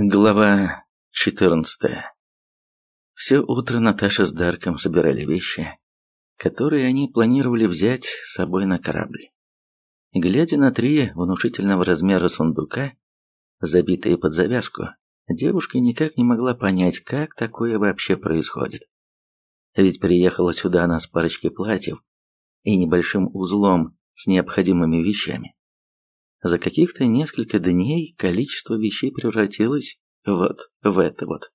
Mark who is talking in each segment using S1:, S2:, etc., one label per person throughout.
S1: Глава 14 Все утро Наташа с Дарком собирали вещи, которые они планировали взять с собой на корабль. Глядя на три внушительного размера сундука, забитые под завязку, девушка никак не могла понять, как такое вообще происходит. Ведь приехала сюда она с парочкой платьев и небольшим узлом с необходимыми вещами. За каких-то несколько дней количество вещей превратилось вот в это вот.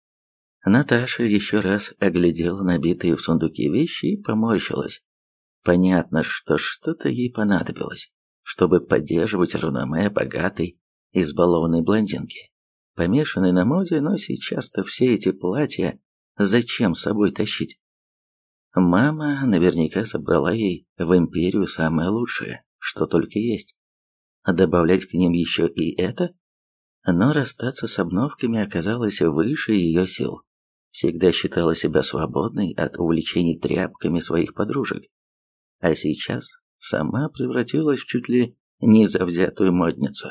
S1: Наташа еще раз оглядела набитые в сундуке вещи и поморщилась. Понятно, что что-то ей понадобилось, чтобы поддерживать реноме богатой, избалованной блондинки. Помешанной на моде, но сейчас-то все эти платья зачем с собой тащить? Мама наверняка собрала ей в империю самое лучшее, что только есть добавлять к ним еще и это? Но расстаться с обновками оказалось выше ее сил. Всегда считала себя свободной от увлечений тряпками своих подружек. А сейчас сама превратилась в чуть ли не завзятую модницу.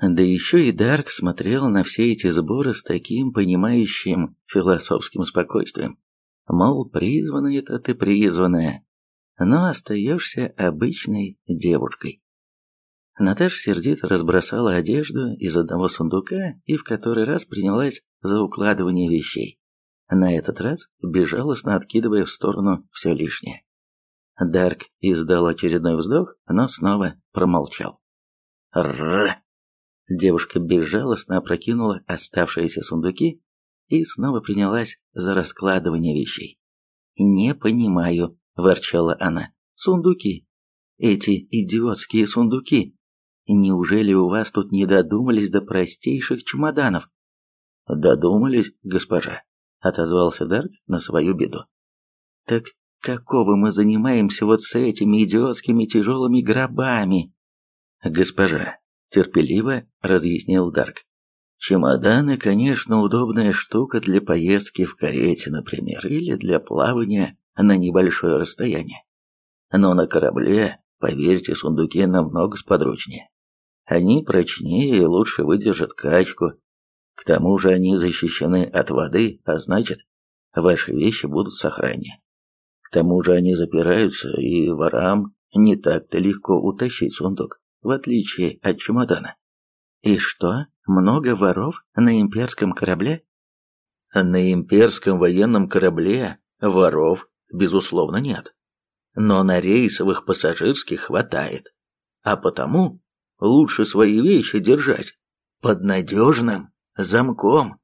S1: Да еще и Дарк смотрел на все эти сборы с таким понимающим философским спокойствием. Мол, призванная-то ты призванная, но остаешься обычной девушкой. Наташа сердито разбросала одежду из одного сундука и в который раз принялась за укладывание вещей. На этот раз безжалостно откидывая в сторону все лишнее. Дарк издал очередной вздох, но снова промолчал. Рррр! Девушка безжалостно опрокинула оставшиеся сундуки и снова принялась за раскладывание вещей. «Не понимаю», – ворчала она. «Сундуки! Эти идиотские сундуки! Неужели у вас тут не додумались до простейших чемоданов? Додумались, госпожа, отозвался Дарк на свою беду. Так какого мы занимаемся вот с этими идиотскими тяжелыми гробами? Госпожа, терпеливо разъяснил Дарк. Чемоданы, конечно, удобная штука для поездки в карете, например, или для плавания на небольшое расстояние. Но на корабле, поверьте, сундуки намного сподручнее. Они прочнее и лучше выдержат качку. К тому же они защищены от воды, а значит, ваши вещи будут в сохране. К тому же они запираются, и ворам не так-то легко утащить сундук, в отличие от чемодана. И что, много воров на имперском корабле? На имперском военном корабле воров, безусловно, нет. Но на рейсовых пассажирских хватает. А потому лучше свои вещи держать под надежным замком.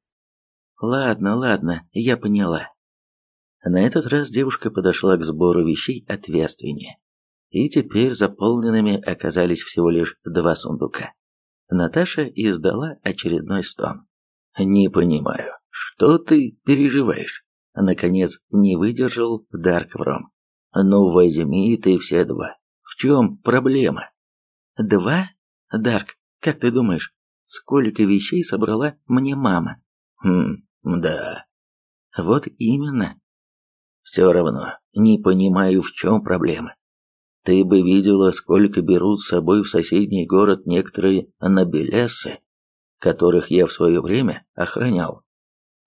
S1: Ладно, ладно, я поняла. На этот раз девушка подошла к сбору вещей ответственнее. И теперь заполненными оказались всего лишь два сундука. Наташа издала очередной стон. «Не понимаю, что ты переживаешь?» Наконец не выдержал Дарк Вром. «Ну возьми ты все два. В чем проблема?» «Два?» Дарк, как ты думаешь, сколько вещей собрала мне мама? Хм, да. Вот именно. Все равно, не понимаю, в чем проблема. Ты бы видела, сколько берут с собой в соседний город некоторые набелессы, которых я в свое время охранял.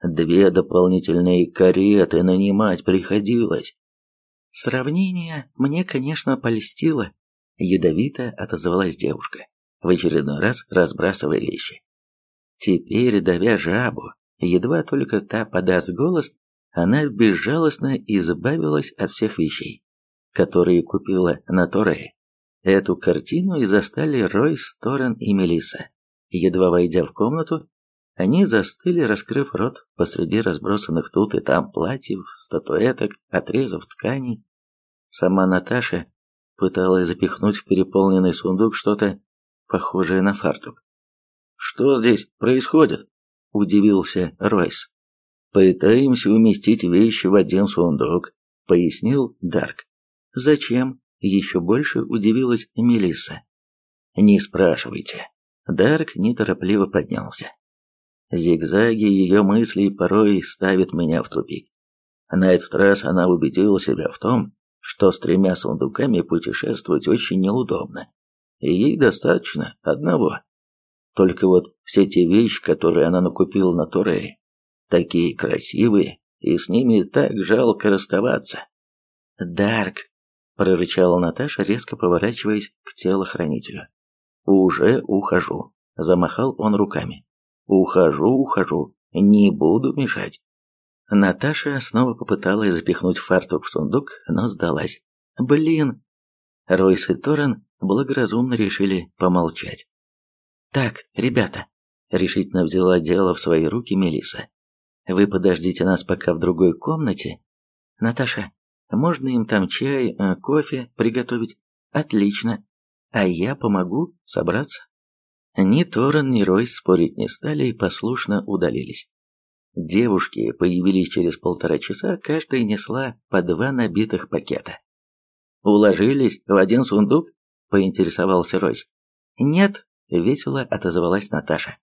S1: Две дополнительные кареты нанимать приходилось. Сравнение мне, конечно, польстило, ядовито отозвалась девушка в очередной раз разбрасывая вещи. Теперь, давя жабу, едва только та подаст голос, она безжалостно избавилась от всех вещей, которые купила на Торе. Эту картину и застали Рой, Сторон и Мелиса. Едва войдя в комнату, они застыли, раскрыв рот посреди разбросанных тут и там платьев, статуэток, отрезов тканей. Сама Наташа пыталась запихнуть в переполненный сундук что-то похожее на фартук. «Что здесь происходит?» – удивился Ройс. «Пытаемся уместить вещи в один сундук», – пояснил Дарк. «Зачем?» – еще больше удивилась Мелисса. «Не спрашивайте». Дарк неторопливо поднялся. Зигзаги ее мыслей порой ставят меня в тупик. На этот раз она убедила себя в том, что с тремя сундуками путешествовать очень неудобно и ей достаточно одного. Только вот все те вещи, которые она накупила на Турее, такие красивые, и с ними так жалко расставаться. «Дарк!» — прорычала Наташа, резко поворачиваясь к телохранителю. «Уже ухожу», — замахал он руками. «Ухожу, ухожу, не буду мешать». Наташа снова попыталась запихнуть фартук в сундук, но сдалась. «Блин!» Ройс и Торрен благоразумно решили помолчать. «Так, ребята», — решительно взяла дело в свои руки Мелиса. «Вы подождите нас пока в другой комнате. Наташа, можно им там чай, э, кофе приготовить? Отлично. А я помогу собраться». Ни Торрен, ни Ройс спорить не стали и послушно удалились. Девушки появились через полтора часа, каждая несла по два набитых пакета. «Уложились в один сундук?» – поинтересовался Ройс. «Нет», – весело отозвалась Наташа.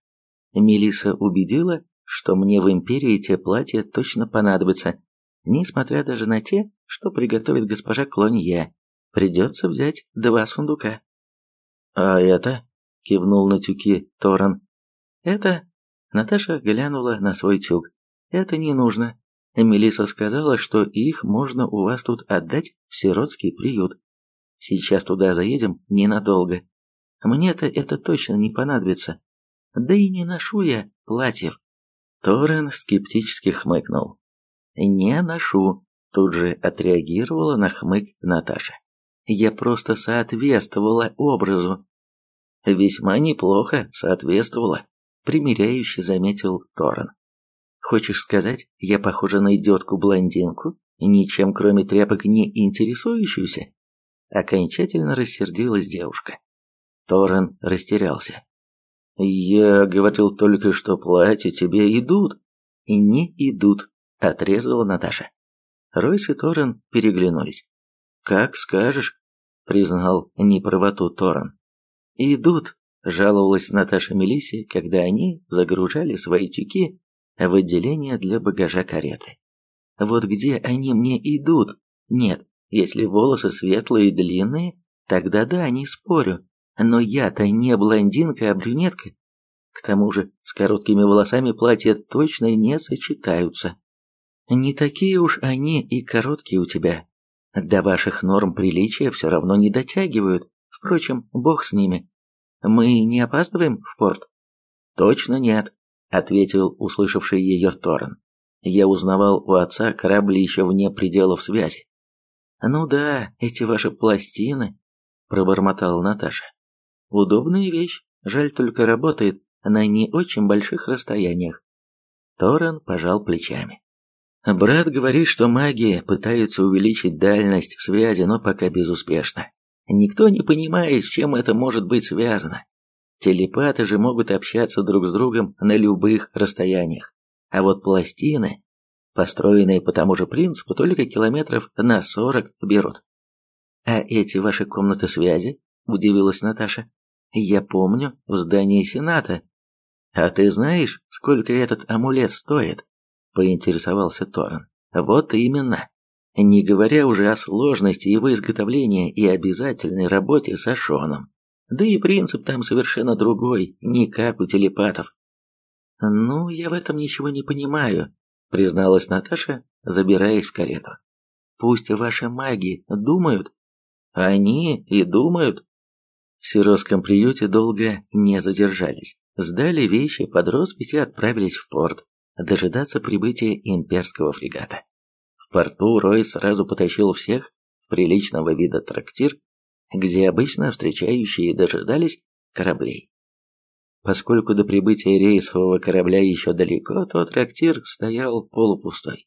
S1: Мелиса убедила, что мне в Империи те платья точно понадобятся, несмотря даже на те, что приготовит госпожа Клонье. Придется взять два сундука. «А это?» – кивнул на тюки Торан. «Это Наташа глянула на свой тюк. «Это не нужно. Мелиса сказала, что их можно у вас тут отдать в сиротский приют. Сейчас туда заедем ненадолго. Мне-то это точно не понадобится. Да и не ношу я платьев». Торрен скептически хмыкнул. «Не ношу», — тут же отреагировала на хмык Наташа. «Я просто соответствовала образу». «Весьма неплохо соответствовала», примиряюще заметил Торрен. Хочешь сказать, я похожа на идиотку-блондинку, ничем кроме тряпок не интересующуюся? Окончательно рассердилась девушка. Торрен растерялся. «Я говорил только, что платья тебе идут». «И не идут», — отрезала Наташа. Ройс и Торрен переглянулись. «Как скажешь», — признал неправоту Торрен. «Идут», жаловалась Наташа Мелисе, когда они загружали свои тюки в отделение для багажа кареты. Вот где они мне идут? Нет, если волосы светлые и длинные, тогда да, не спорю. Но я-то не блондинка, а брюнетка. К тому же с короткими волосами платья точно не сочетаются. Не такие уж они и короткие у тебя. До ваших норм приличия все равно не дотягивают. Впрочем, бог с ними. Мы не опаздываем в порт? Точно нет, ответил услышавший ее Торрен. Я узнавал у отца корабли еще вне пределов связи. Ну да, эти ваши пластины, пробормотала Наташа. Удобная вещь, жаль только работает на не очень больших расстояниях. Торрен пожал плечами. Брат говорит, что маги пытаются увеличить дальность связи, но пока безуспешно. Никто не понимает, с чем это может быть связано. Телепаты же могут общаться друг с другом на любых расстояниях. А вот пластины, построенные по тому же принципу, только километров на сорок берут. «А эти ваши комнаты связи?» – удивилась Наташа. «Я помню, в здании Сената». «А ты знаешь, сколько этот амулет стоит?» – поинтересовался Торрен. «Вот именно не говоря уже о сложности его изготовления и обязательной работе с Ашоном. Да и принцип там совершенно другой, не как у телепатов. «Ну, я в этом ничего не понимаю», — призналась Наташа, забираясь в карету. «Пусть ваши маги думают». «Они и думают». В сиротском приюте долго не задержались. Сдали вещи под роспись и отправились в порт, дожидаться прибытия имперского фрегата. Порту Рой сразу потащил всех в приличного вида трактир, где обычно встречающие дожидались кораблей. Поскольку до прибытия рейсового корабля еще далеко, то трактир стоял полупустой.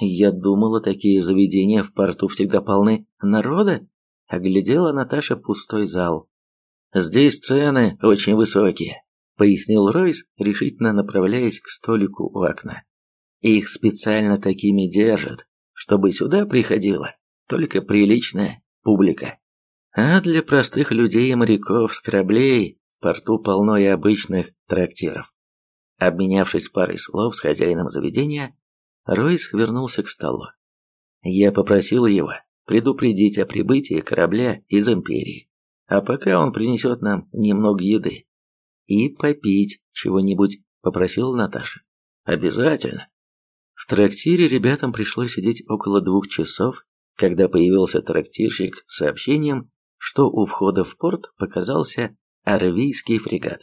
S1: «Я думала, такие заведения в порту всегда полны народа», — оглядела Наташа пустой зал. «Здесь цены очень высокие», — пояснил Ройс, решительно направляясь к столику у окна. Их специально такими держат, чтобы сюда приходила только приличная публика. А для простых людей и моряков с кораблей в порту полно и обычных трактиров. Обменявшись парой слов с хозяином заведения, Ройс вернулся к столу. Я попросил его предупредить о прибытии корабля из Империи, а пока он принесет нам немного еды. «И попить чего-нибудь», — попросила Наташа. «Обязательно». В трактире ребятам пришлось сидеть около двух часов, когда появился трактирщик с сообщением, что у входа в порт показался арвийский фрегат.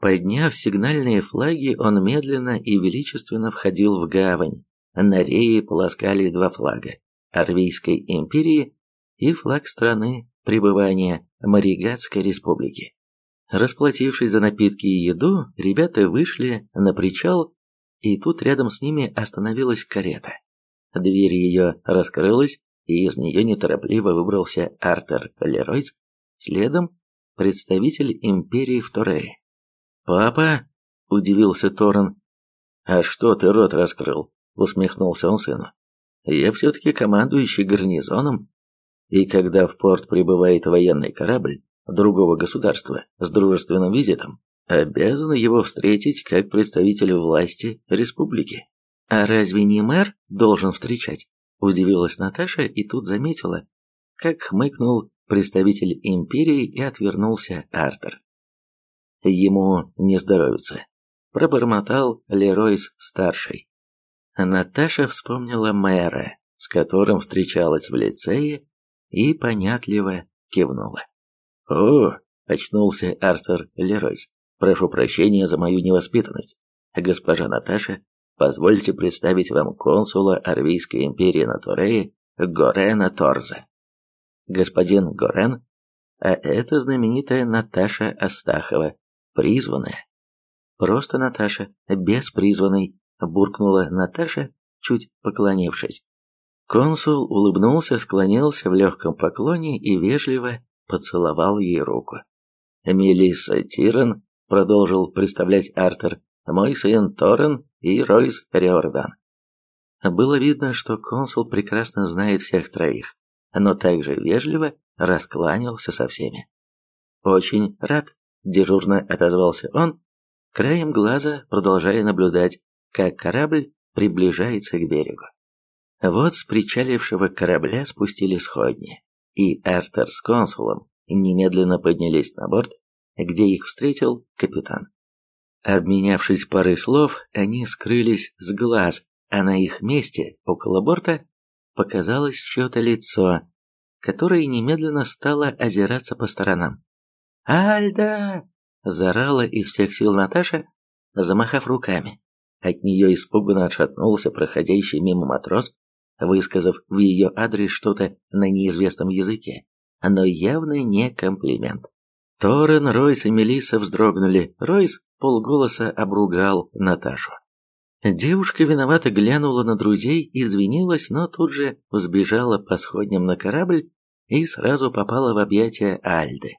S1: Подняв сигнальные флаги, он медленно и величественно входил в гавань. На рее полоскались два флага – Арвийской империи и флаг страны пребывания Маригатской республики. Расплатившись за напитки и еду, ребята вышли на причал, и тут рядом с ними остановилась карета. Дверь ее раскрылась, и из нее неторопливо выбрался Артер Леройс, следом представитель империи в Торее. «Папа?» – удивился Торрен. «А что ты рот раскрыл?» – усмехнулся он сыну. «Я все-таки командующий гарнизоном, и когда в порт прибывает военный корабль другого государства с дружественным визитом, обязан его встретить как представитель власти республики. А разве не мэр должен встречать? Удивилась Наташа и тут заметила, как хмыкнул представитель империи и отвернулся Артер. Ему не здоровится, пробормотал Леройс-старший. Наташа вспомнила мэра, с которым встречалась в лицее, и понятливо кивнула. «О!» — очнулся Артер Леройс. «Прошу прощения за мою невоспитанность. Госпожа Наташа, позвольте представить вам консула Арвийской империи на Турее Горена Торза. Господин Горен, а это знаменитая Наташа Астахова, призванная». «Просто Наташа, без призванной», — буркнула Наташа, чуть поклонившись. Консул улыбнулся, склонился в легком поклоне и вежливо поцеловал ей руку. «Мелисса Тиран», — продолжил представлять Артер, — «мой сын Торрен и Ройс Риордан». Было видно, что консул прекрасно знает всех троих, но также вежливо раскланялся со всеми. «Очень рад», — дежурно отозвался он, краем глаза продолжая наблюдать, как корабль приближается к берегу. Вот с причалившего корабля спустили сходни, и Артер с консулом немедленно поднялись на борт, где их встретил капитан. Обменявшись парой слов, они скрылись с глаз, а на их месте, около борта, показалось чье-то лицо, которое немедленно стало озираться по сторонам. «Альда!» – зарала из всех сил Наташа, замахав руками. От нее испуганно отшатнулся проходящий мимо матрос, высказав в ее адрес что-то на неизвестном языке, но явно не комплимент. Торрен, Ройс и Мелисса вздрогнули. Ройс полголоса обругал Наташу. Девушка виновато глянула на друзей, извинилась, но тут же взбежала по сходням на корабль и сразу попала в объятия Альды.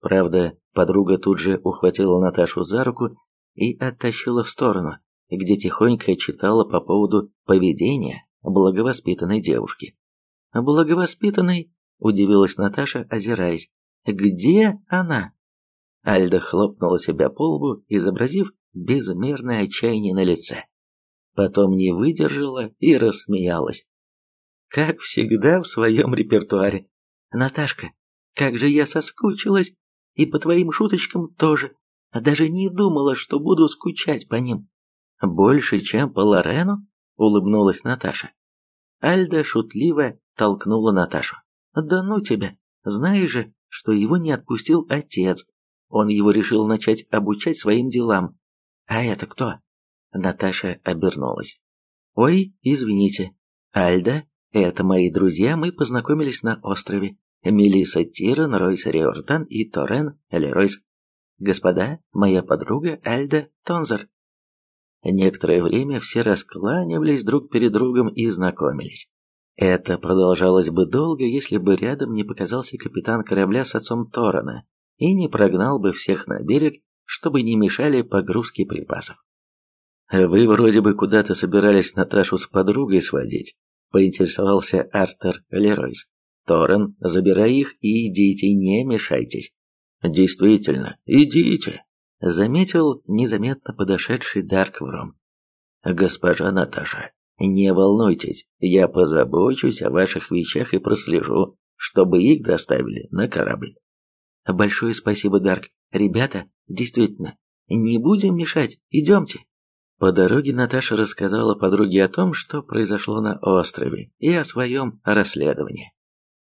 S1: Правда, подруга тут же ухватила Наташу за руку и оттащила в сторону, где тихонько читала по поводу поведения благовоспитанной девушки. «Благовоспитанной?» – удивилась Наташа, озираясь. «Где она?» Альда хлопнула себя по лбу, изобразив безмерное отчаяние на лице. Потом не выдержала и рассмеялась. Как всегда в своем репертуаре. «Наташка, как же я соскучилась, и по твоим шуточкам тоже. Даже не думала, что буду скучать по ним. Больше, чем по Лорену?» — улыбнулась Наташа. Альда шутливо толкнула Наташу. «Да ну тебя! Знаешь же, что его не отпустил отец. Он его решил начать обучать своим делам. А это кто?» Наташа обернулась. «Ой, извините. Альда, это мои друзья, мы познакомились на острове. Мелисса Тиран, Ройс Риортан и Торен Леройс. Господа, моя подруга Альда Тонзер. Некоторое время все раскланивались друг перед другом и знакомились. Это продолжалось бы долго, если бы рядом не показался капитан корабля с отцом Торана и не прогнал бы всех на берег, чтобы не мешали погрузке припасов. «Вы вроде бы куда-то собирались Наташу с подругой сводить», — поинтересовался Артер Леройс. «Торрен, забирай их и идите, не мешайтесь». «Действительно, идите», заметил незаметно подошедший Дарквром. «Госпожа Наташа, не волнуйтесь, я позабочусь о ваших вещах и прослежу, чтобы их доставили на корабль». «Большое спасибо, Дарк. Ребята, действительно, Не будем мешать, идемте. По дороге Наташа рассказала подруге о том, что произошло на острове, и о своем расследовании.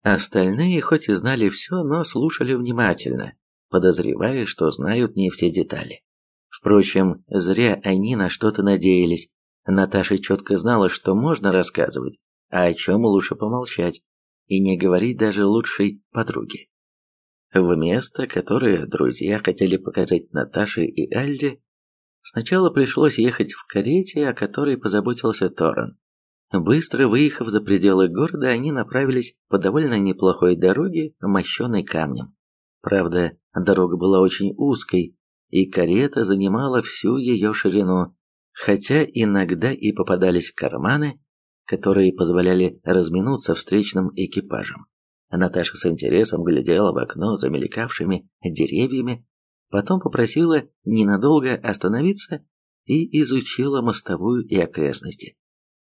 S1: Остальные хоть и знали все, но слушали внимательно, подозревая, что знают не все детали. Впрочем, зря они на что-то надеялись. Наташа четко знала, что можно рассказывать, а о чем лучше помолчать и не говорить даже лучшей подруге. В место, которое друзья хотели показать Наташе и Альде, сначала пришлось ехать в карете, о которой позаботился Торрен. Быстро выехав за пределы города, они направились по довольно неплохой дороге, мощенной камнем. Правда, дорога была очень узкой, и карета занимала всю ее ширину, хотя иногда и попадались карманы, которые позволяли разминуться встречным экипажам. Наташа с интересом глядела в окно за мелькавшими деревьями, потом попросила ненадолго остановиться и изучила мостовую и окрестности.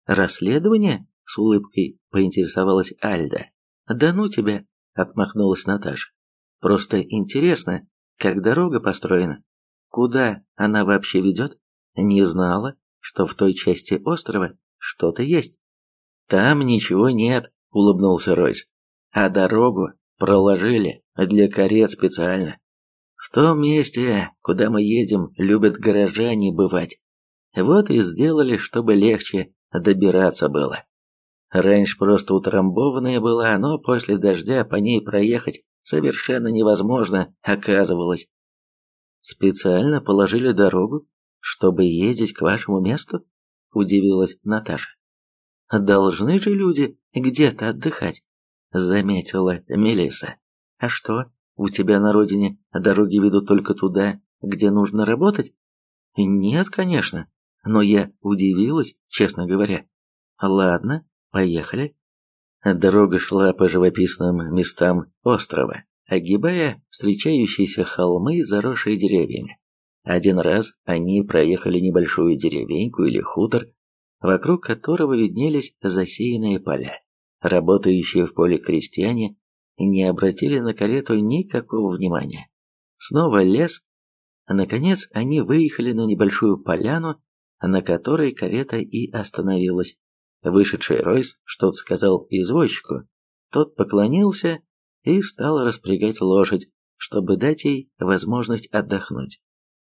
S1: «Расследование?» — с улыбкой поинтересовалась Альда. «Да ну тебя!» — отмахнулась Наташа. «Просто интересно, как дорога построена. Куда она вообще ведет? Не знала, что в той части острова что-то есть». «Там ничего нет», — улыбнулся Ройс. «А дорогу проложили для карет специально. В том месте, куда мы едем, любят горожане бывать. Вот и сделали, чтобы легче добираться было. Раньше просто утрамбованная была, но после дождя по ней проехать совершенно невозможно оказывалось. Специально положили дорогу, чтобы ездить к вашему месту? Удивилась Наташа. Должны же люди где-то отдыхать, заметила Мелиса. А что, у тебя на родине дороги ведут только туда, где нужно работать? Нет, конечно, но я удивилась, честно говоря. Ладно, поехали. Дорога шла по живописным местам острова, огибая встречающиеся холмы, заросшие деревьями. Один раз они проехали небольшую деревеньку или хутор, вокруг которого виднелись засеянные поля. Работающие в поле крестьяне не обратили на карету никакого внимания. Снова лес. Наконец они выехали на небольшую поляну, на которой карета и остановилась. Вышедший Ройс что-то сказал извозчику, тот поклонился и стал распрягать лошадь, чтобы дать ей возможность отдохнуть.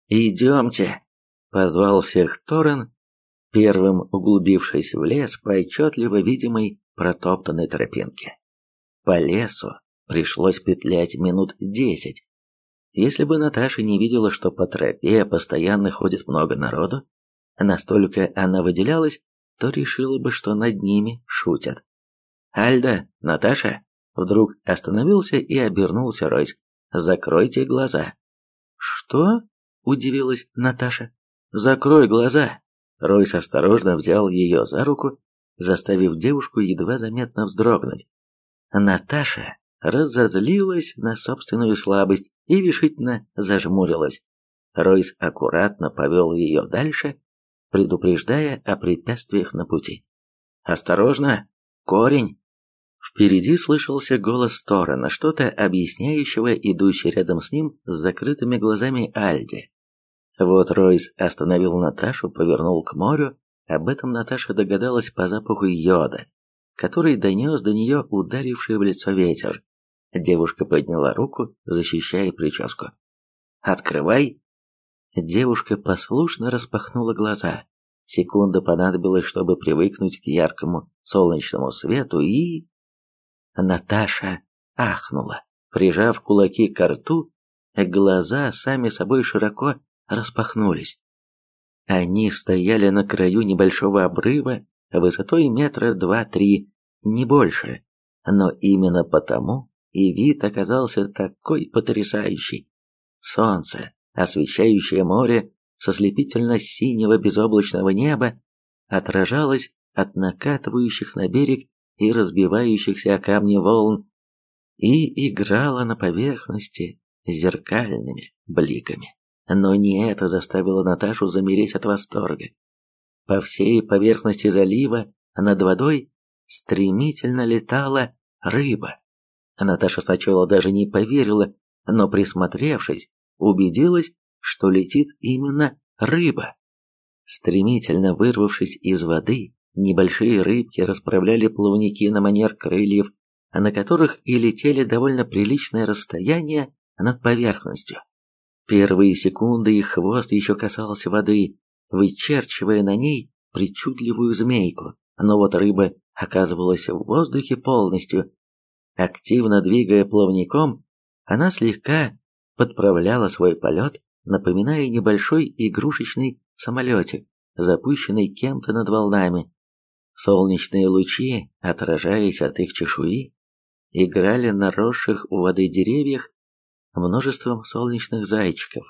S1: «Идемте!» — позвал всех Торрен, первым углубившись в лес по отчетливо видимой протоптанной тропинке. По лесу пришлось петлять минут десять. Если бы Наташа не видела, что по тропе постоянно ходит много народу, Настолько она выделялась, то решила бы, что над ними шутят. «Альда, Наташа!» Вдруг остановился и обернулся Ройс. «Закройте глаза!» «Что?» – удивилась Наташа. «Закрой глаза!» Ройс осторожно взял ее за руку, заставив девушку едва заметно вздрогнуть. Наташа разозлилась на собственную слабость и решительно зажмурилась. Ройс аккуратно повел ее дальше, предупреждая о препятствиях на пути. «Осторожно! Корень!» Впереди слышался голос Торрена, что-то объясняющего идущий рядом с ним с закрытыми глазами Альди. Вот Ройс остановил Наташу, повернул к морю. Об этом Наташа догадалась по запаху йода, который донес до нее ударивший в лицо ветер. Девушка подняла руку, защищая прическу. «Открывай!» Девушка послушно распахнула глаза. Секунда понадобилась, чтобы привыкнуть к яркому солнечному свету, и... Наташа ахнула, прижав кулаки к рту, глаза сами собой широко распахнулись. Они стояли на краю небольшого обрыва, высотой метра два-три, не больше, но именно потому и вид оказался такой потрясающий. Солнце освещающее море со слепительно-синего безоблачного неба, отражалось от накатывающих на берег и разбивающихся о камни волн и играло на поверхности зеркальными бликами. Но не это заставило Наташу замереть от восторга. По всей поверхности залива над водой стремительно летала рыба. Наташа сначала даже не поверила, но присмотревшись, убедилась, что летит именно рыба. Стремительно вырвавшись из воды, небольшие рыбки расправляли плавники на манер крыльев, на которых и летели довольно приличное расстояние над поверхностью. Первые секунды их хвост еще касался воды, вычерчивая на ней причудливую змейку, но вот рыба оказывалась в воздухе полностью. Активно двигая плавником, она слегка подправляла свой полет, напоминая небольшой игрушечный самолетик, запущенный кем-то над волнами. Солнечные лучи, отражаясь от их чешуи, играли на росших у воды деревьях множеством солнечных зайчиков.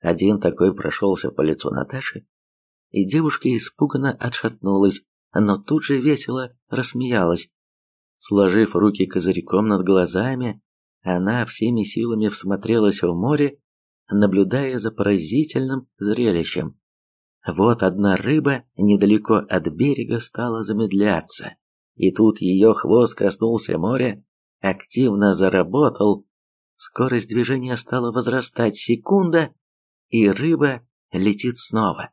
S1: Один такой прошелся по лицу Наташи, и девушка испуганно отшатнулась, но тут же весело рассмеялась. Сложив руки козырьком над глазами, она всеми силами всмотрелась в море, наблюдая за поразительным зрелищем. Вот одна рыба недалеко от берега стала замедляться, и тут ее хвост коснулся моря, активно заработал, скорость движения стала возрастать секунда, и рыба летит снова.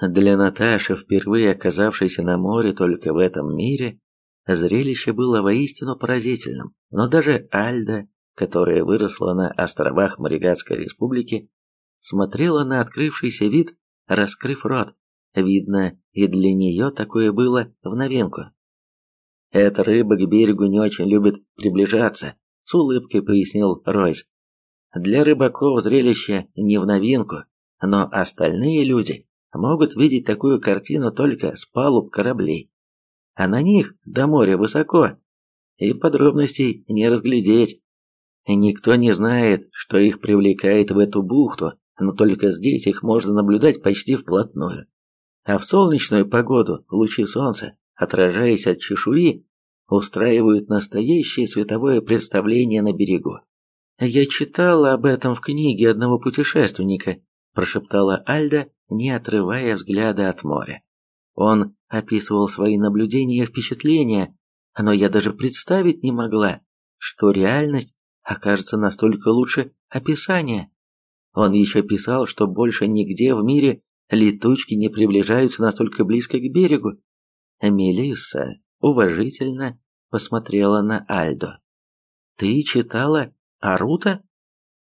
S1: Для Наташи, впервые оказавшейся на море только в этом мире, зрелище было воистину поразительным, но даже Альда, которая выросла на островах Маригатской республики, смотрела на открывшийся вид, раскрыв рот. Видно, и для нее такое было в новинку. «Эта рыба к берегу не очень любит приближаться», — с улыбкой пояснил Ройс. «Для рыбаков зрелище не в новинку, но остальные люди могут видеть такую картину только с палуб кораблей. А на них до моря высоко, и подробностей не разглядеть. Никто не знает, что их привлекает в эту бухту, но только здесь их можно наблюдать почти вплотную. А в солнечную погоду лучи солнца, отражаясь от чешуи, устраивают настоящее световое представление на берегу. «Я читала об этом в книге одного путешественника», прошептала Альда, не отрывая взгляда от моря. Он описывал свои наблюдения и впечатления, но я даже представить не могла, что реальность окажется настолько лучше описания. Он еще писал, что больше нигде в мире летучки не приближаются настолько близко к берегу. Мелисса уважительно посмотрела на Альдо. «Ты читала Арута?»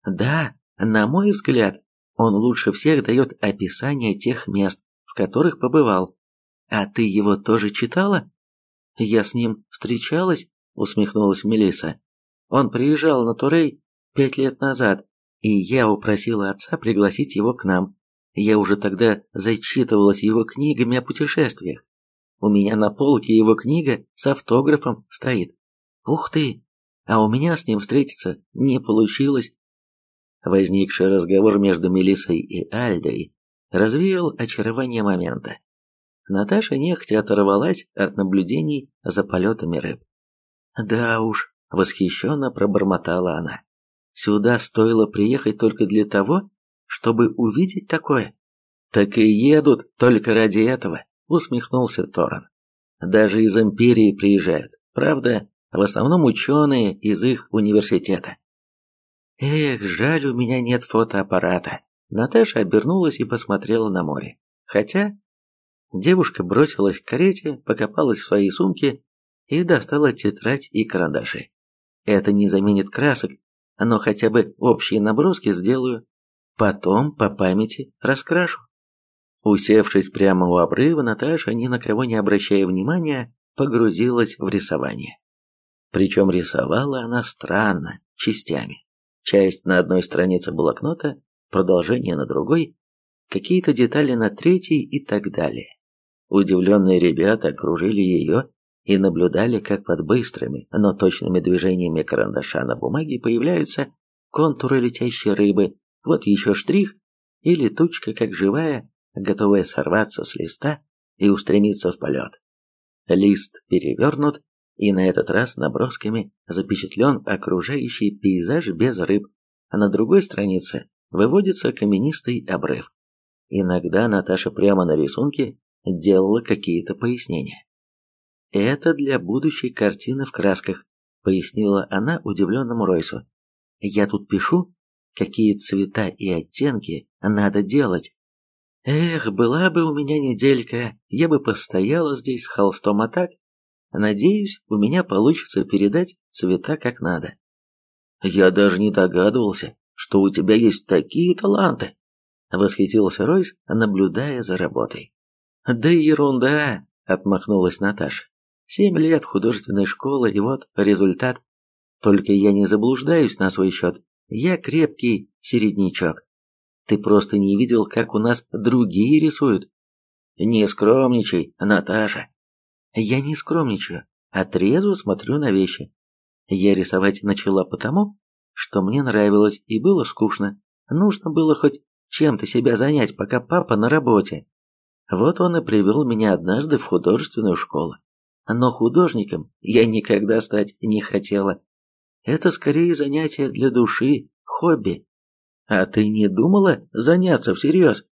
S1: «Да, на мой взгляд, он лучше всех дает описание тех мест, в которых побывал. А ты его тоже читала? Я с ним встречалась, усмехнулась Мелиса. Он приезжал на Турей пять лет назад, и я упросила отца пригласить его к нам. Я уже тогда зачитывалась его книгами о путешествиях. У меня на полке его книга с автографом стоит. Ух ты! А у меня с ним встретиться не получилось. Возникший разговор между Мелиссой и Альдой развеял очарование момента. Наташа нехотя оторвалась от наблюдений за полетами рыб. «Да уж», — восхищенно пробормотала она, — «сюда стоило приехать только для того, чтобы увидеть такое». «Так и едут только ради этого», — усмехнулся Торрен. «Даже из Империи приезжают, правда, в основном ученые из их университета. Эх, жаль, у меня нет фотоаппарата. Наташа обернулась и посмотрела на море. Хотя девушка бросилась к карете, покопалась в своей сумке и достала тетрадь и карандаши. Это не заменит красок, но хотя бы общие наброски сделаю. Потом по памяти раскрашу. Усевшись прямо у обрыва, Наташа, ни на кого не обращая внимания, погрузилась в рисование. Причем рисовала она странно, частями. Часть на одной странице блокнота, продолжение на другой, какие-то детали на третьей и так далее. Удивленные ребята окружили ее и наблюдали, как под быстрыми, но точными движениями карандаша на бумаге появляются контуры летящей рыбы, вот еще штрих, и летучка, как живая, готовая сорваться с листа и устремиться в полет. Лист перевернут, и на этот раз набросками запечатлен окружающий пейзаж без рыб, а на другой странице выводится каменистый обрыв. Иногда Наташа прямо на рисунке делала какие-то пояснения. «Это для будущей картины в красках», — пояснила она удивленному Ройсу. «Я тут пишу, какие цвета и оттенки надо делать. Эх, была бы у меня неделька, я бы постояла здесь с холстом, а так, надеюсь, у меня получится передать цвета как надо. Я даже не догадывался, что у тебя есть такие таланты, восхитился Ройс, наблюдая за работой. Да ерунда, отмахнулась Наташа. Семь лет художественной школы, и вот результат. Только я не заблуждаюсь на свой счет. Я крепкий середнячок. Ты просто не видел, как у нас другие рисуют. Не скромничай, Наташа. Я не скромничаю, а трезво смотрю на вещи. Я рисовать начала потому, что мне нравилось и было скучно. Нужно было хоть чем-то себя занять, пока папа на работе. Вот он и привел меня однажды в художественную школу. Но художником я никогда стать не хотела. Это скорее занятие для души, хобби. А ты не думала заняться всерьез?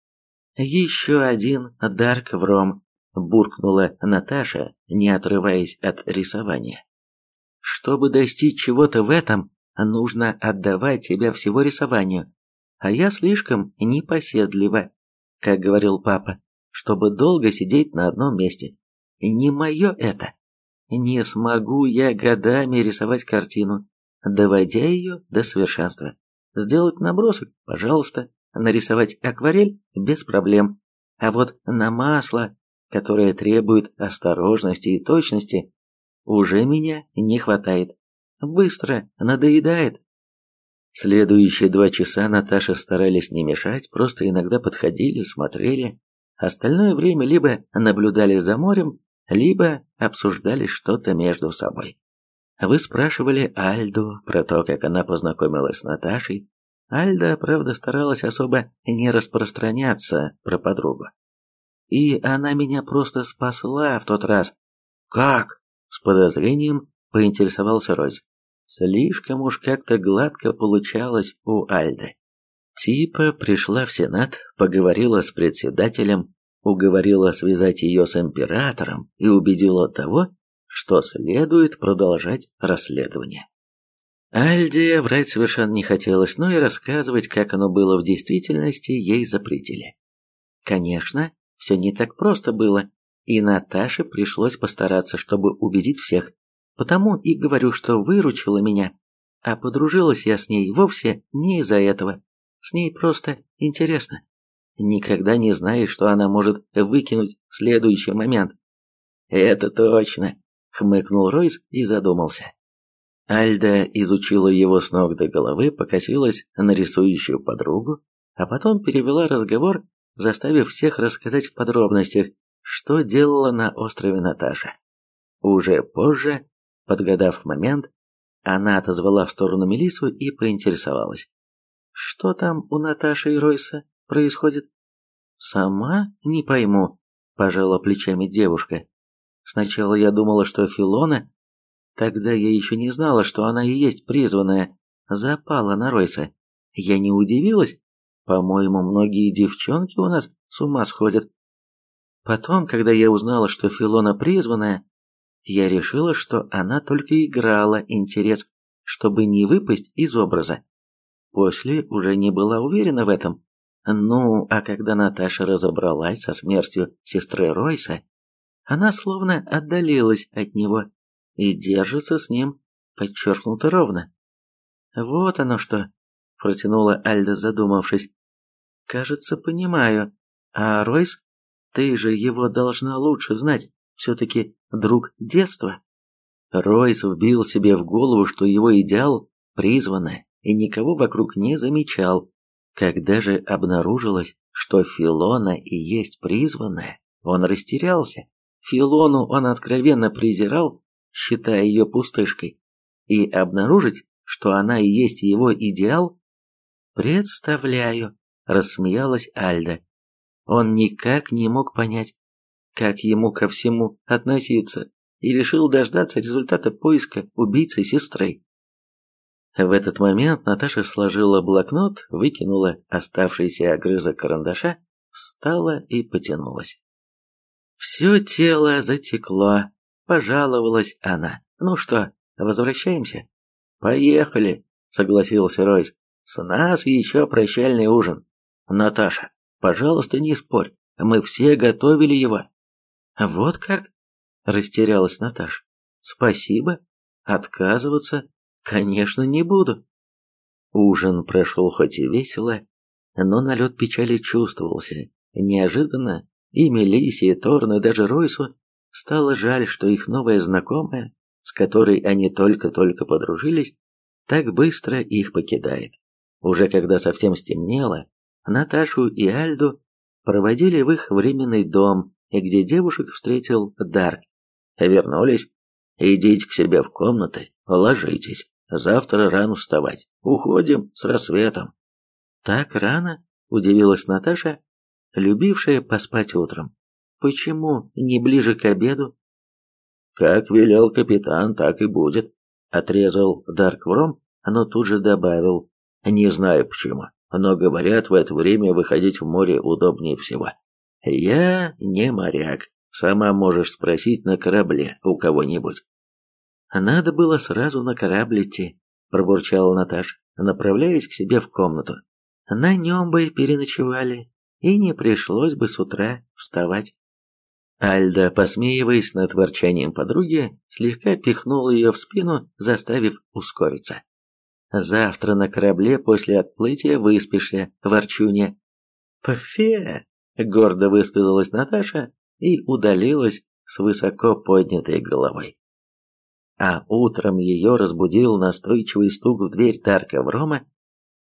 S1: Еще один Дарк Вром, буркнула Наташа, не отрываясь от рисования. Чтобы достичь чего-то в этом, нужно отдавать себя всего рисованию. А я слишком непоседлива, как говорил папа, чтобы долго сидеть на одном месте. Не мое это. Не смогу я годами рисовать картину, доводя ее до совершенства. Сделать набросок, пожалуйста, нарисовать акварель без проблем. А вот на масло, которое требует осторожности и точности, уже меня не хватает. Быстро надоедает. Следующие два часа Наташа старались не мешать, просто иногда подходили, смотрели. Остальное время либо наблюдали за морем, либо обсуждали что-то между собой. Вы спрашивали Альду про то, как она познакомилась с Наташей. Альда, правда, старалась особо не распространяться про подругу. И она меня просто спасла в тот раз. Как? С подозрением поинтересовался Рози. Слишком уж как-то гладко получалось у Альды. Типа пришла в Сенат, поговорила с председателем, уговорила связать ее с императором и убедила того, что следует продолжать расследование. Альде врать совершенно не хотелось, но и рассказывать, как оно было в действительности, ей запретили. Конечно, все не так просто было, и Наташе пришлось постараться, чтобы убедить всех. Потому и говорю, что выручила меня, а подружилась я с ней вовсе не из-за этого. С ней просто интересно. Никогда не знаешь, что она может выкинуть в следующий момент. Это точно, хмыкнул Ройс и задумался. Альда изучила его с ног до головы, покосилась на рисующую подругу, а потом перевела разговор, заставив всех рассказать в подробностях, что делала на острове Наташа. Уже позже, подгадав момент, она отозвала в сторону Мелису и поинтересовалась. «Что там у Наташи и Ройса происходит?» «Сама не пойму», – пожала плечами девушка. Сначала я думала, что Филона, тогда я еще не знала, что она и есть призванная, запала на Ройса. Я не удивилась. По-моему, многие девчонки у нас с ума сходят. Потом, когда я узнала, что Филона призванная, я решила, что она только играла интерес, чтобы не выпасть из образа. После уже не была уверена в этом. Ну, а когда Наташа разобралась со смертью сестры Ройса, она словно отдалилась от него и держится с ним подчеркнуто ровно. «Вот оно что!» – протянула Альда, задумавшись. «Кажется, понимаю. А Ройс, ты же его должна лучше знать. Все-таки друг детства». Ройс вбил себе в голову, что его идеал призванное, и никого вокруг не замечал. Когда же обнаружилось, что Филона и есть призванная, он растерялся. Филону он откровенно презирал, считая ее пустышкой, и обнаружить, что она и есть его идеал, представляю, рассмеялась Альда. Он никак не мог понять, как ему ко всему относиться, и решил дождаться результата поиска убийцы сестры. В этот момент Наташа сложила блокнот, выкинула оставшийся огрызок карандаша, встала и потянулась. Все тело затекло, пожаловалась она. Ну что, возвращаемся? Поехали, согласился Ройс. С нас еще прощальный ужин. Наташа, пожалуйста, не спорь, мы все готовили его. Вот как? Растерялась Наташа. Спасибо. Отказываться, конечно, не буду. Ужин прошел хоть и весело, но налет печали чувствовался. Неожиданно и Мелиссе, и Торн, и даже Ройсу стало жаль, что их новая знакомая, с которой они только-только подружились, так быстро их покидает. Уже когда совсем стемнело, Наташу и Альду проводили в их временный дом, где девушек встретил Дарк. Вернулись Идите к себе в комнаты, ложитесь. Завтра рано вставать. Уходим с рассветом. Так рано? Удивилась Наташа, любившая поспать утром. Почему не ближе к обеду? Как велел капитан, так и будет, отрезал Дарк Вром, но тут же добавил: Не знаю почему, но говорят, в это время выходить в море удобнее всего. Я не моряк. Сама можешь спросить на корабле у кого-нибудь. Надо было сразу на корабль идти, пробурчала Наташа, направляясь к себе в комнату. На нем бы переночевали, и не пришлось бы с утра вставать. Альда, посмеиваясь над ворчанием подруги, слегка пихнула ее в спину, заставив ускориться. «Завтра на корабле после отплытия выспишься, ворчуня». «Пфе!» — гордо высказалась Наташа и удалилась с высоко поднятой головой а утром ее разбудил настойчивый стук в дверь Тарка Врома,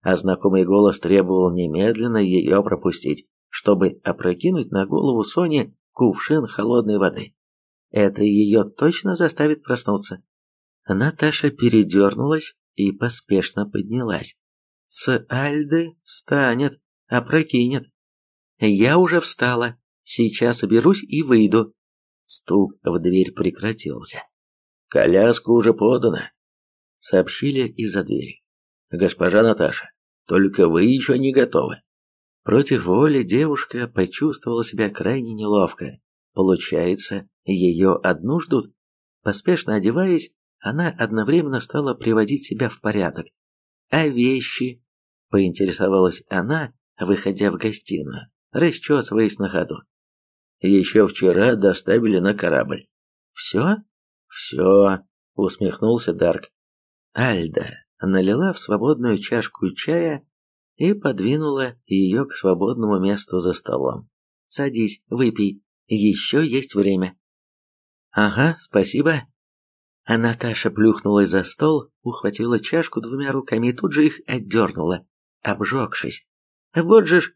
S1: а знакомый голос требовал немедленно ее пропустить, чтобы опрокинуть на голову Сони кувшин холодной воды. Это ее точно заставит проснуться. Наташа передернулась и поспешно поднялась. С Альды станет, опрокинет. Я уже встала, сейчас соберусь и выйду. Стук в дверь прекратился. Коляска уже подана, сообщили из-за двери. Госпожа Наташа, только вы еще не готовы. Против воли девушка почувствовала себя крайне неловко. Получается, ее одну ждут. Поспешно одеваясь, она одновременно стала приводить себя в порядок. А вещи? Поинтересовалась она, выходя в гостиную, расчесываясь на ходу. Еще вчера доставили на корабль. Все? «Все», — усмехнулся Дарк. Альда налила в свободную чашку чая и подвинула ее к свободному месту за столом. «Садись, выпей, еще есть время». «Ага, спасибо». А Наташа плюхнулась за стол, ухватила чашку двумя руками и тут же их отдернула, обжегшись. «Вот же ж...»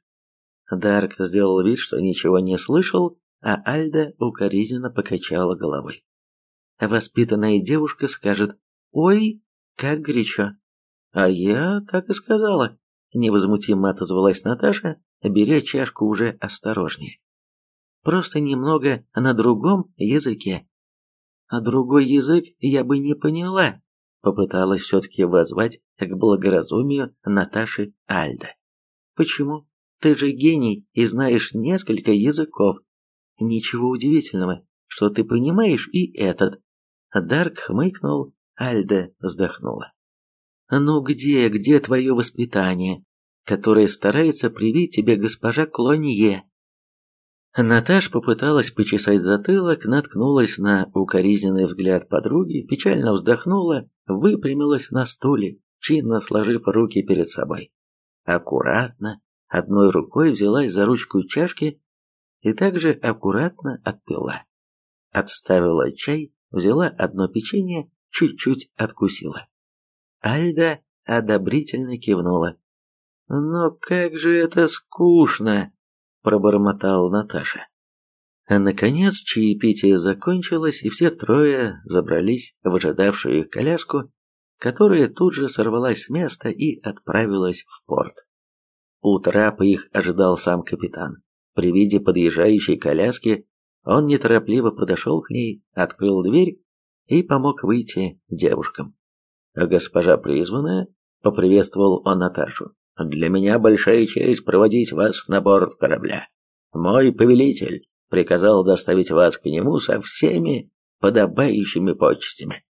S1: Дарк сделал вид, что ничего не слышал, а Альда укоризненно покачала головой воспитанная девушка скажет «Ой, как горячо». А я так и сказала, невозмутимо отозвалась Наташа, беря чашку уже осторожнее. Просто немного на другом языке. А другой язык я бы не поняла, попыталась все-таки воззвать к благоразумию Наташи Альда. Почему? Ты же гений и знаешь несколько языков. Ничего удивительного, что ты понимаешь и этот. Дарк хмыкнул, Альда вздохнула. «Ну где, где твое воспитание, которое старается привить тебе госпожа Клонье?» Наташ попыталась почесать затылок, наткнулась на укоризненный взгляд подруги, печально вздохнула, выпрямилась на стуле, чинно сложив руки перед собой. Аккуратно, одной рукой взялась за ручку чашки и также аккуратно отпила. Отставила чай, взяла одно печенье, чуть-чуть откусила. Альда одобрительно кивнула. «Но как же это скучно!» – пробормотала Наташа. Наконец чаепитие закончилось, и все трое забрались в ожидавшую их коляску, которая тут же сорвалась с места и отправилась в порт. У трапа их ожидал сам капитан. При виде подъезжающей коляски он неторопливо подошел к ней, открыл дверь и помог выйти девушкам. «Госпожа призванная?» — поприветствовал он Наташу. «Для меня большая честь проводить вас на борт корабля. Мой повелитель приказал доставить вас к нему со всеми подобающими почестями».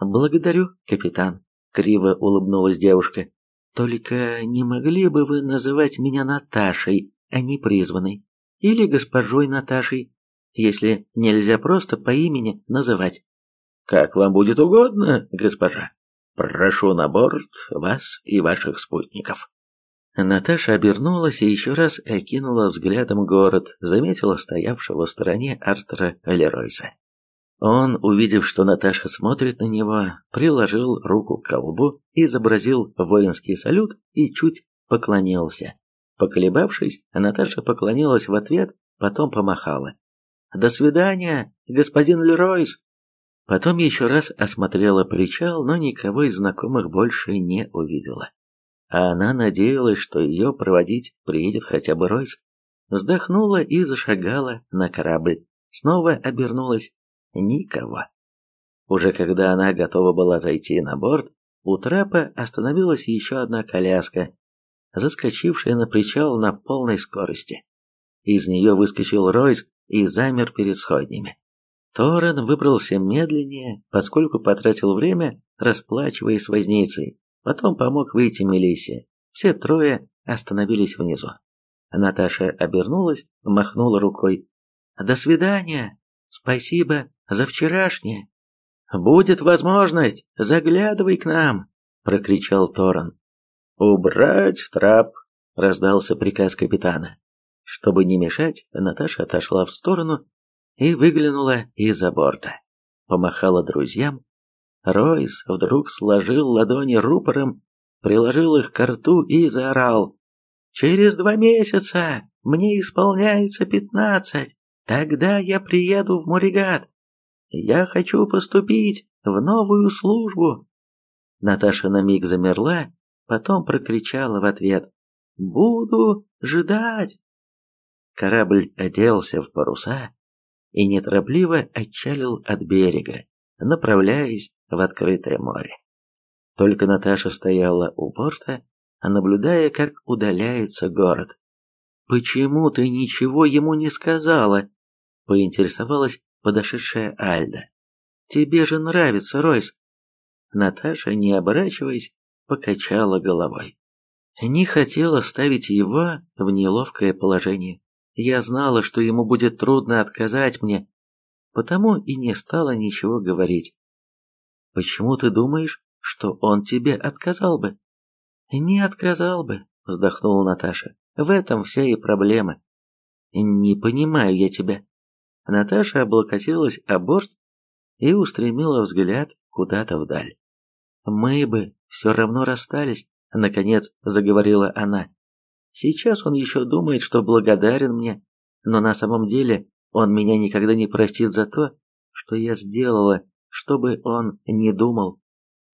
S1: «Благодарю, капитан», — криво улыбнулась девушка. Только не могли бы вы называть меня Наташей, а не призванной? Или госпожой Наташей, если нельзя просто по имени называть?
S2: Как вам будет угодно, госпожа. Прошу на борт вас и ваших спутников.
S1: Наташа обернулась и еще раз окинула взглядом город, заметила стоявшего в стороне Артера Леройса. Он, увидев, что Наташа смотрит на него, приложил руку к колбу, изобразил воинский салют и чуть поклонился. Поколебавшись, Наташа поклонилась в ответ, потом помахала. «До свидания, господин Леройс!» Потом еще раз осмотрела причал, но никого из знакомых больше не увидела а она надеялась, что ее проводить приедет хотя бы Ройс. Вздохнула и зашагала на корабль. Снова обернулась. Никого. Уже когда она готова была зайти на борт, у трапа остановилась еще одна коляска, заскочившая на причал на полной скорости. Из нее выскочил Ройс и замер перед сходнями. Торрен выбрался медленнее, поскольку потратил время, расплачиваясь с возницей. Потом помог выйти Мелиссе. Все трое остановились внизу. Наташа обернулась, махнула рукой. «До свидания! Спасибо за вчерашнее!» «Будет возможность, заглядывай к нам!» — прокричал Торан.
S2: «Убрать трап!»
S1: — раздался приказ капитана. Чтобы не мешать, Наташа отошла в сторону и выглянула из-за борта. Помахала друзьям, Ройс вдруг сложил ладони рупором, приложил их к рту и заорал. «Через два месяца мне исполняется пятнадцать. Тогда я приеду в Моригат. Я хочу поступить в новую службу». Наташа на миг замерла, потом прокричала в ответ. «Буду ждать». Корабль оделся в паруса и неторопливо отчалил от берега, направляясь в открытое море. Только Наташа стояла у порта, наблюдая, как удаляется город. «Почему ты ничего ему не сказала?» — поинтересовалась подошедшая Альда. «Тебе же нравится, Ройс». Наташа, не оборачиваясь, покачала головой. Не хотела ставить его в неловкое положение. Я знала, что ему будет трудно отказать мне, потому и не стала ничего говорить. Почему ты думаешь, что он тебе отказал бы? Не отказал бы, вздохнула Наташа. В этом вся и проблема. Не понимаю я тебя. Наташа облокотилась о борт и устремила взгляд куда-то вдаль. Мы бы все равно расстались, наконец заговорила она. Сейчас он еще думает, что благодарен мне, но на самом деле он меня никогда не простит за то, что я сделала чтобы он не думал.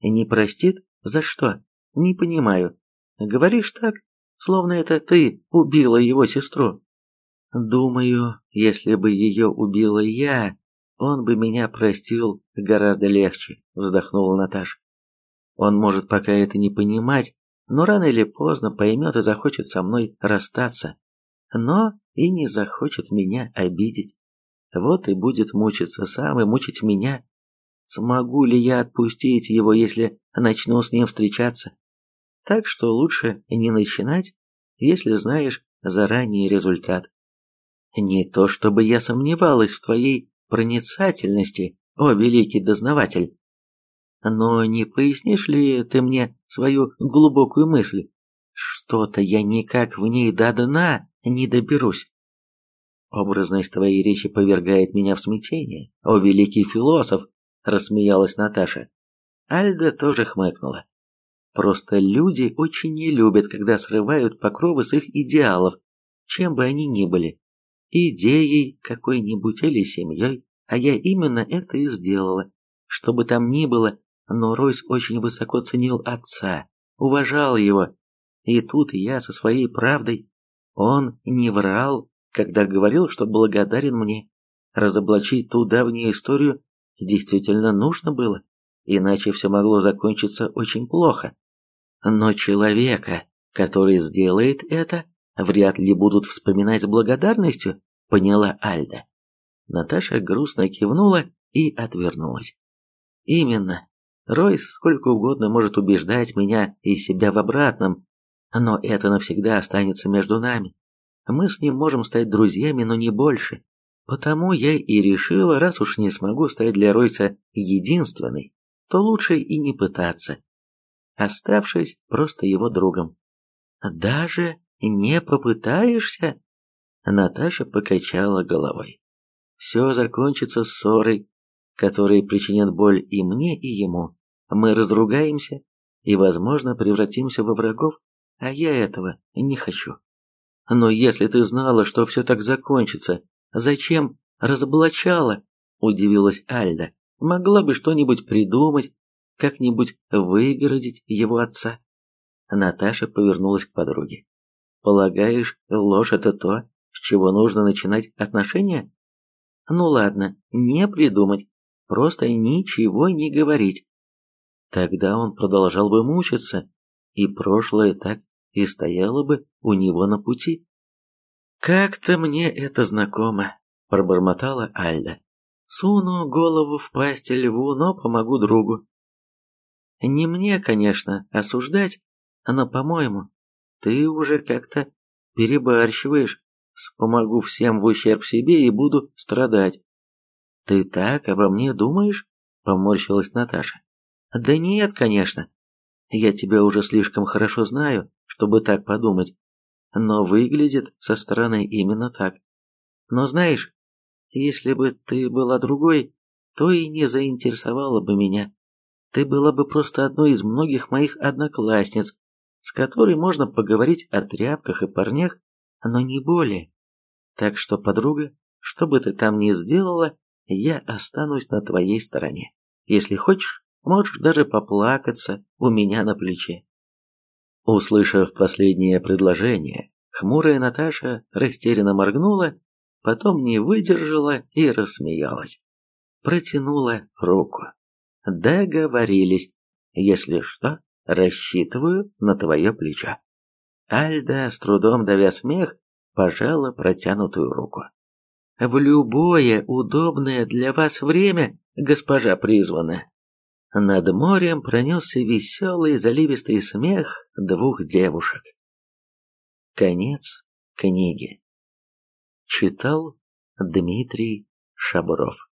S1: Не простит? За что? Не понимаю. Говоришь так, словно это ты убила его сестру. Думаю, если бы ее убила я, он бы меня простил гораздо легче, вздохнула Наташа. Он может пока это не понимать, но рано или поздно поймет и захочет со мной расстаться. Но и не захочет меня обидеть. Вот и будет мучиться сам и мучить меня. Смогу ли я отпустить его, если начну с ним встречаться? Так что лучше не начинать, если знаешь заранее результат. Не то чтобы я сомневалась в твоей проницательности, о великий дознаватель. Но не пояснишь ли ты мне свою глубокую мысль? Что-то я никак в ней до дна не доберусь. Образность твоей речи повергает меня в смятение, о великий философ, рассмеялась Наташа. Альда тоже хмыкнула. Просто люди очень не любят, когда срывают покровы с их идеалов, чем бы они ни были. Идеей какой-нибудь или семьей, а я именно это и сделала. Что бы там ни было, но Ройс очень высоко ценил отца, уважал его. И тут я со своей правдой. Он не врал, когда говорил, что благодарен мне. Разоблачить ту давнюю историю действительно нужно было, иначе все могло закончиться очень плохо. Но человека, который сделает это, вряд ли будут вспоминать с благодарностью, поняла Альда. Наташа грустно кивнула и отвернулась. Именно. Ройс сколько угодно может убеждать меня и себя в обратном, но это навсегда останется между нами. Мы с ним можем стать друзьями, но не больше. Потому я и решила, раз уж не смогу стать для Ройса единственной, то лучше и не пытаться, оставшись просто его другом. Даже не попытаешься? Наташа покачала головой. Все закончится ссорой, которая причинит боль и мне, и ему. Мы разругаемся и, возможно, превратимся во врагов, а я этого не хочу. Но если ты знала, что все так закончится, зачем разоблачала? Удивилась Альда. Могла бы что-нибудь придумать, как-нибудь выгородить его отца. Наташа повернулась к подруге. Полагаешь, ложь это то, с чего нужно начинать отношения? Ну ладно, не придумать, просто ничего не говорить. Тогда он продолжал бы мучиться, и прошлое так и стояло бы у него на пути. «Как-то мне это знакомо», — пробормотала Альда. «Суну голову в пасть льву, но помогу другу». «Не мне, конечно, осуждать, но, по-моему, ты уже как-то перебарщиваешь «помогу всем в ущерб себе и буду страдать». «Ты так обо мне думаешь?» — поморщилась Наташа. «Да нет, конечно. Я тебя уже слишком хорошо знаю, чтобы так подумать. Но выглядит со стороны именно так. Но знаешь, если бы ты была другой, то и не заинтересовала бы меня. Ты была бы просто одной из многих моих одноклассниц, с которой можно поговорить о тряпках и парнях, но не более. Так что, подруга, что бы ты там ни сделала, я останусь на твоей стороне. Если хочешь, можешь даже поплакаться у меня на плече. Услышав последнее предложение, хмурая Наташа растерянно моргнула, потом не выдержала и рассмеялась. Протянула руку. Договорились. Если что, рассчитываю на твое плечо. Альда, с трудом давя смех, пожала протянутую руку. В любое удобное для вас время, госпожа призванная. Над морем пронесся веселый заливистый смех двух девушек. Конец книги. Читал Дмитрий Шабров